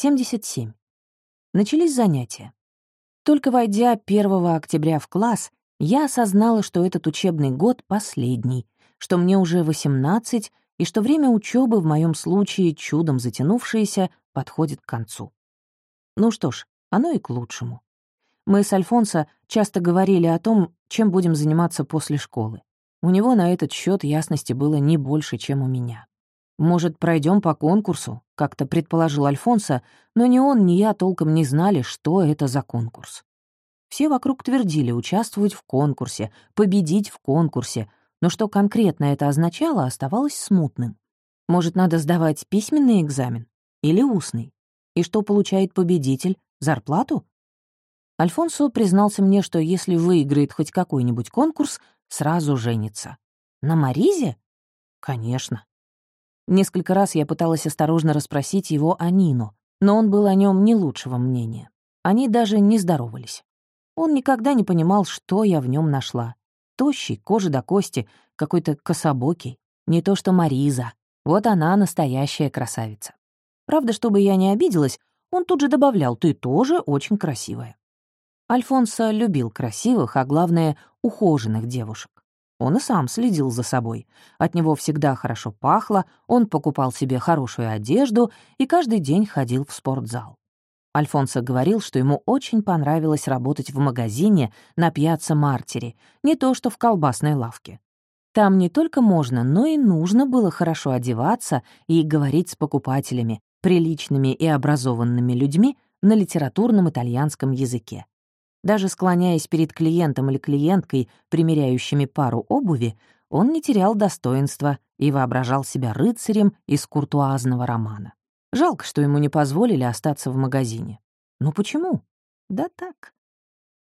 77. Начались занятия. Только войдя 1 октября в класс, я осознала, что этот учебный год последний, что мне уже 18 и что время учебы в моем случае, чудом затянувшееся, подходит к концу. Ну что ж, оно и к лучшему. Мы с Альфонсо часто говорили о том, чем будем заниматься после школы. У него на этот счет ясности было не больше, чем у меня. «Может, пройдем по конкурсу?» — как-то предположил Альфонсо, но ни он, ни я толком не знали, что это за конкурс. Все вокруг твердили участвовать в конкурсе, победить в конкурсе, но что конкретно это означало, оставалось смутным. Может, надо сдавать письменный экзамен или устный? И что получает победитель? Зарплату? Альфонсо признался мне, что если выиграет хоть какой-нибудь конкурс, сразу женится. На Маризе? Конечно. Несколько раз я пыталась осторожно расспросить его о Нину, но он был о нем не лучшего мнения. Они даже не здоровались. Он никогда не понимал, что я в нем нашла. Тощий, кожа до кости, какой-то кособокий. Не то что Мариза. Вот она настоящая красавица. Правда, чтобы я не обиделась, он тут же добавлял, ты тоже очень красивая. Альфонсо любил красивых, а главное, ухоженных девушек. Он и сам следил за собой. От него всегда хорошо пахло, он покупал себе хорошую одежду и каждый день ходил в спортзал. Альфонсо говорил, что ему очень понравилось работать в магазине на пьяцца Мартери, не то что в колбасной лавке. Там не только можно, но и нужно было хорошо одеваться и говорить с покупателями, приличными и образованными людьми на литературном итальянском языке. Даже склоняясь перед клиентом или клиенткой, примеряющими пару обуви, он не терял достоинства и воображал себя рыцарем из куртуазного романа. Жалко, что ему не позволили остаться в магазине. Ну почему? Да так.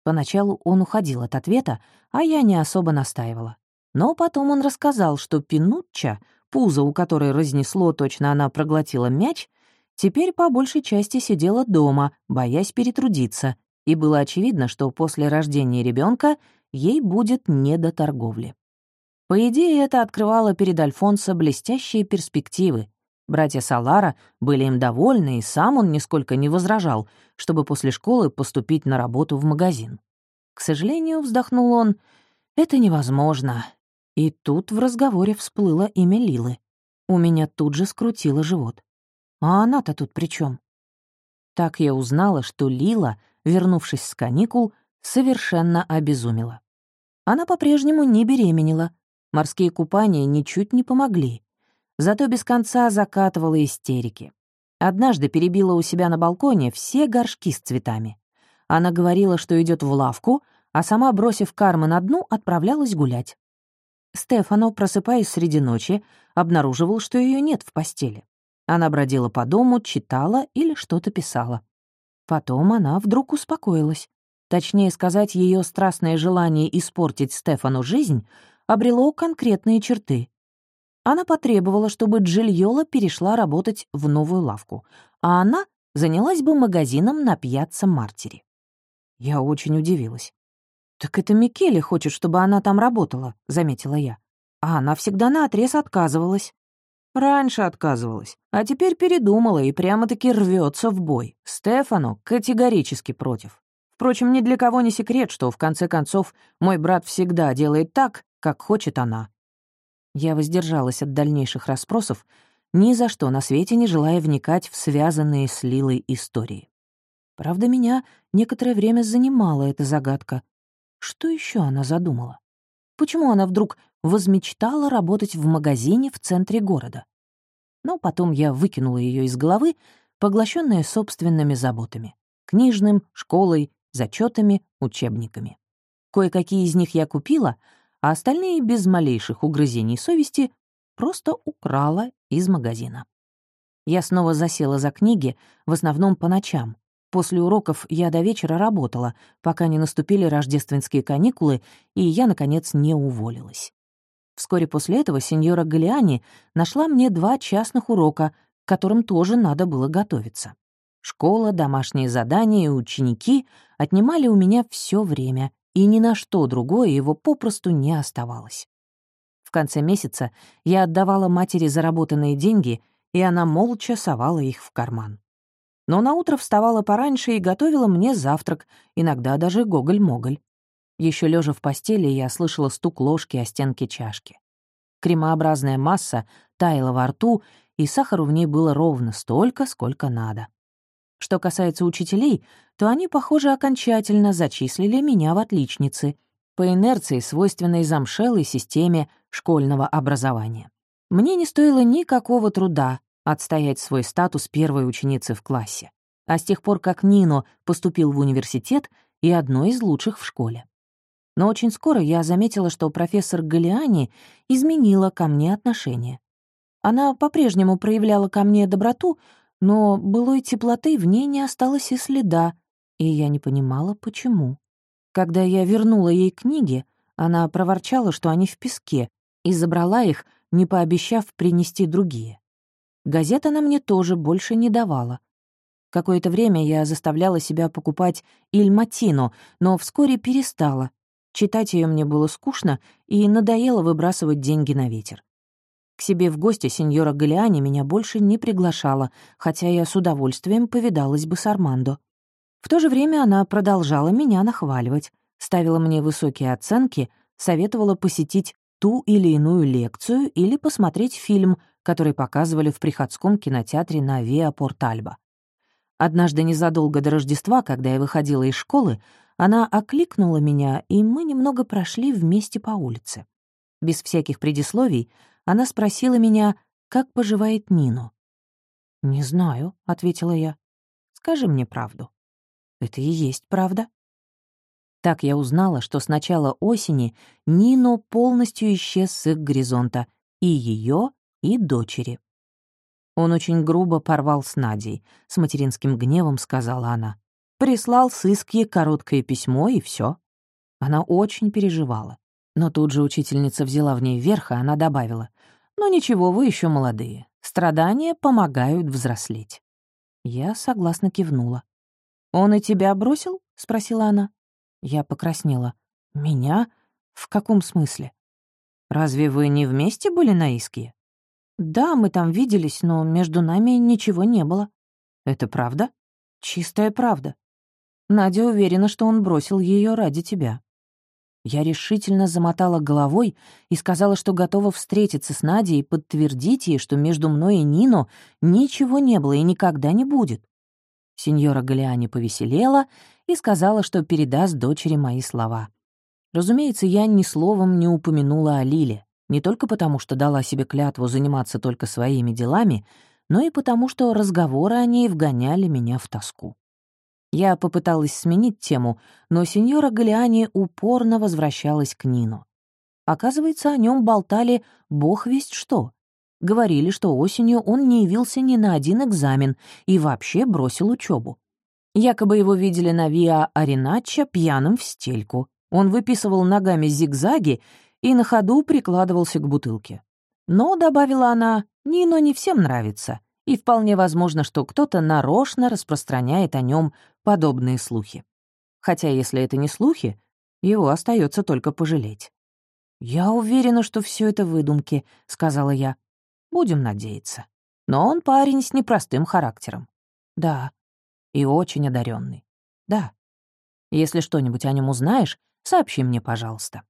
Поначалу он уходил от ответа, а я не особо настаивала. Но потом он рассказал, что Пинучча, пузо у которой разнесло, точно она проглотила мяч, теперь по большей части сидела дома, боясь перетрудиться, и было очевидно, что после рождения ребенка ей будет не до торговли. По идее, это открывало перед Альфонсо блестящие перспективы. Братья Салара были им довольны, и сам он нисколько не возражал, чтобы после школы поступить на работу в магазин. К сожалению, вздохнул он, это невозможно. И тут в разговоре всплыло имя Лилы. У меня тут же скрутило живот. А она-то тут при чем? Так я узнала, что Лила вернувшись с каникул, совершенно обезумела. Она по-прежнему не беременела, морские купания ничуть не помогли, зато без конца закатывала истерики. Однажды перебила у себя на балконе все горшки с цветами. Она говорила, что идет в лавку, а сама, бросив кармы на дну, отправлялась гулять. Стефано, просыпаясь среди ночи, обнаруживал, что ее нет в постели. Она бродила по дому, читала или что-то писала. Потом она вдруг успокоилась. Точнее сказать, ее страстное желание испортить Стефану жизнь обрело конкретные черты. Она потребовала, чтобы Джильола перешла работать в новую лавку, а она занялась бы магазином на пьяцца Мартери. Я очень удивилась. «Так это Микеле хочет, чтобы она там работала», — заметила я. А она всегда наотрез отказывалась. Раньше отказывалась, а теперь передумала и прямо-таки рвется в бой. Стефану категорически против. Впрочем, ни для кого не секрет, что, в конце концов, мой брат всегда делает так, как хочет она. Я воздержалась от дальнейших расспросов, ни за что на свете не желая вникать в связанные с Лилой истории. Правда, меня некоторое время занимала эта загадка. Что еще она задумала? Почему она вдруг возмечтала работать в магазине в центре города? Но потом я выкинула ее из головы, поглощенная собственными заботами — книжным, школой, зачетами, учебниками. Кое-какие из них я купила, а остальные без малейших угрызений совести просто украла из магазина. Я снова засела за книги, в основном по ночам, После уроков я до вечера работала, пока не наступили рождественские каникулы, и я, наконец, не уволилась. Вскоре после этого сеньора Галиани нашла мне два частных урока, к которым тоже надо было готовиться. Школа, домашние задания и ученики отнимали у меня все время, и ни на что другое его попросту не оставалось. В конце месяца я отдавала матери заработанные деньги, и она молча совала их в карман. Но наутро вставала пораньше и готовила мне завтрак, иногда даже гоголь-моголь. Еще лежа в постели, я слышала стук ложки о стенке чашки. Кремообразная масса таяла во рту, и сахару в ней было ровно столько, сколько надо. Что касается учителей, то они, похоже, окончательно зачислили меня в отличницы по инерции, свойственной замшелой системе школьного образования. Мне не стоило никакого труда отстоять свой статус первой ученицы в классе, а с тех пор, как Нино поступил в университет и одной из лучших в школе. Но очень скоро я заметила, что профессор Галиани изменила ко мне отношение. Она по-прежнему проявляла ко мне доброту, но былой теплоты в ней не осталось и следа, и я не понимала, почему. Когда я вернула ей книги, она проворчала, что они в песке, и забрала их, не пообещав принести другие. Газет она мне тоже больше не давала. Какое-то время я заставляла себя покупать «Иль Матино», но вскоре перестала. Читать ее мне было скучно и надоело выбрасывать деньги на ветер. К себе в гости сеньора Галиани меня больше не приглашала, хотя я с удовольствием повидалась бы с Армандо. В то же время она продолжала меня нахваливать, ставила мне высокие оценки, советовала посетить ту или иную лекцию или посмотреть фильм, который показывали в приходском кинотеатре на Виа Портальба. Однажды незадолго до Рождества, когда я выходила из школы, она окликнула меня, и мы немного прошли вместе по улице. Без всяких предисловий она спросила меня, как поживает Нину. «Не знаю», — ответила я. «Скажи мне правду». «Это и есть правда». Так я узнала, что с начала осени Нино полностью исчез с их горизонта, и ее, и дочери. Он очень грубо порвал с Надей, с материнским гневом сказала она. Прислал сыские короткое письмо, и все. Она очень переживала. Но тут же учительница взяла в ней верх, и она добавила, «Ну ничего, вы еще молодые. Страдания помогают взрослеть». Я согласно кивнула. «Он и тебя бросил?» — спросила она. Я покраснела. «Меня? В каком смысле? Разве вы не вместе были на Иске?» «Да, мы там виделись, но между нами ничего не было». «Это правда?» «Чистая правда. Надя уверена, что он бросил ее ради тебя». Я решительно замотала головой и сказала, что готова встретиться с Надей и подтвердить ей, что между мной и Нино ничего не было и никогда не будет. Сеньора Галиани повеселела и сказала, что передаст дочери мои слова. Разумеется, я ни словом не упомянула о Лиле, не только потому, что дала себе клятву заниматься только своими делами, но и потому, что разговоры о ней вгоняли меня в тоску. Я попыталась сменить тему, но сеньора Галиани упорно возвращалась к Нину. Оказывается, о нем болтали бог весть что. Говорили, что осенью он не явился ни на один экзамен и вообще бросил учебу. Якобы его видели на Виа Ариначча пьяным в стельку. Он выписывал ногами зигзаги и на ходу прикладывался к бутылке. Но, добавила она, Нино не всем нравится, и вполне возможно, что кто-то нарочно распространяет о нем подобные слухи. Хотя, если это не слухи, его остается только пожалеть. «Я уверена, что все это выдумки», — сказала я. «Будем надеяться. Но он парень с непростым характером». «Да». «И очень одаренный. «Да». «Если что-нибудь о нем узнаешь, сообщи мне, пожалуйста».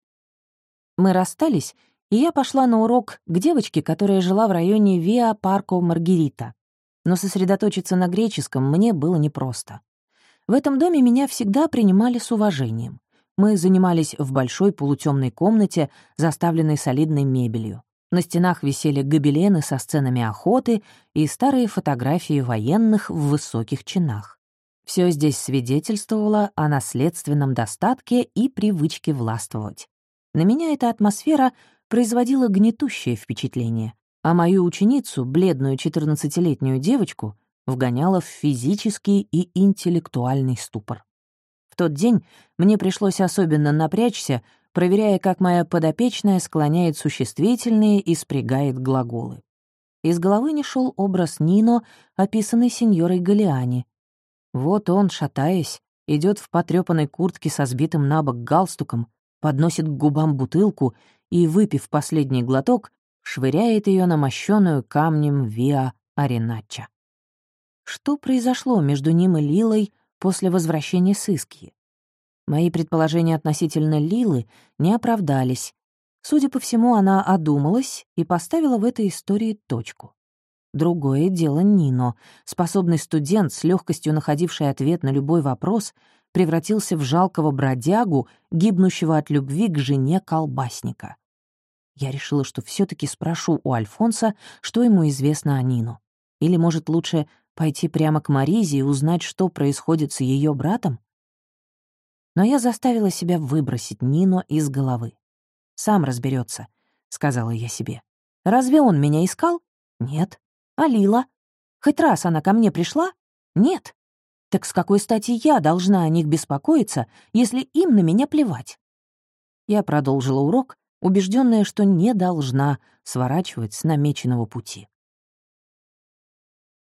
Мы расстались, и я пошла на урок к девочке, которая жила в районе Виа Парко Маргарита. Но сосредоточиться на греческом мне было непросто. В этом доме меня всегда принимали с уважением. Мы занимались в большой полутемной комнате, заставленной солидной мебелью. На стенах висели гобелены со сценами охоты и старые фотографии военных в высоких чинах. Все здесь свидетельствовало о наследственном достатке и привычке властвовать. На меня эта атмосфера производила гнетущее впечатление, а мою ученицу, бледную 14-летнюю девочку, вгоняла в физический и интеллектуальный ступор. В тот день мне пришлось особенно напрячься, проверяя, как моя подопечная склоняет существительные и спрягает глаголы. Из головы не шел образ Нино, описанный сеньорой Галиани. Вот он, шатаясь, идет в потрёпанной куртке со сбитым на бок галстуком, подносит к губам бутылку и, выпив последний глоток, швыряет ее на мощенную камнем Виа Ариначча. Что произошло между ним и Лилой после возвращения с Иски? Мои предположения относительно Лилы не оправдались. Судя по всему, она одумалась и поставила в этой истории точку. Другое дело Нино, способный студент, с легкостью находивший ответ на любой вопрос, превратился в жалкого бродягу, гибнущего от любви к жене колбасника. Я решила, что все таки спрошу у Альфонса, что ему известно о Нину. Или, может, лучше пойти прямо к Маризе и узнать, что происходит с ее братом? Но я заставила себя выбросить Нино из головы. «Сам разберется, сказала я себе. «Разве он меня искал? Нет. А Лила? Хоть раз она ко мне пришла? Нет. Так с какой стати я должна о них беспокоиться, если им на меня плевать? Я продолжила урок, убежденная, что не должна сворачивать с намеченного пути.